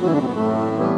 Música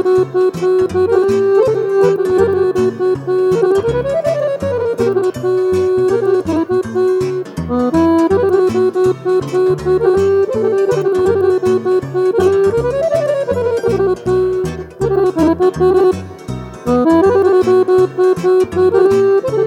Thank you.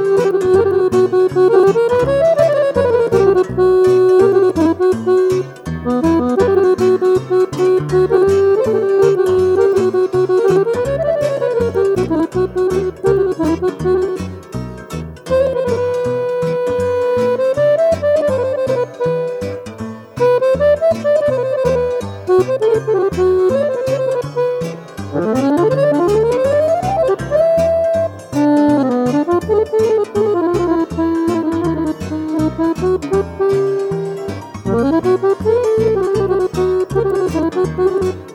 Thank you.